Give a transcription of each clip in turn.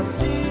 assim.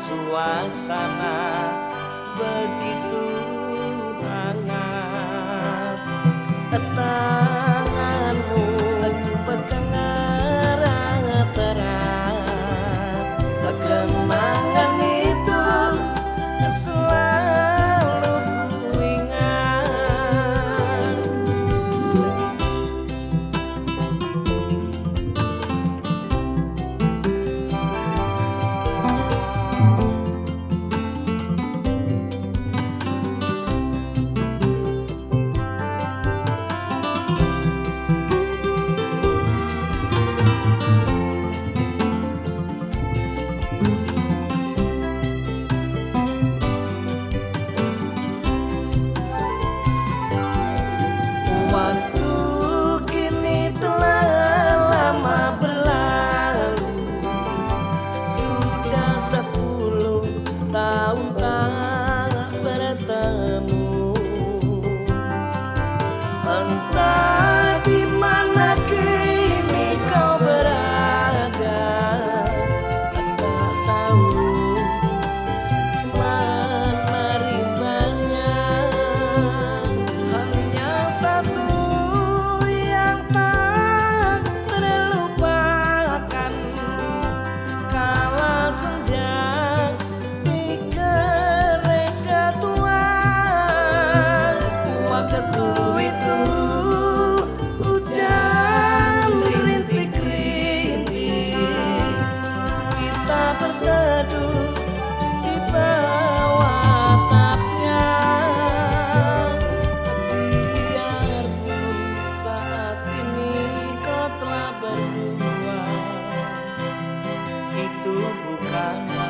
Suasana begitu hangat itu bukan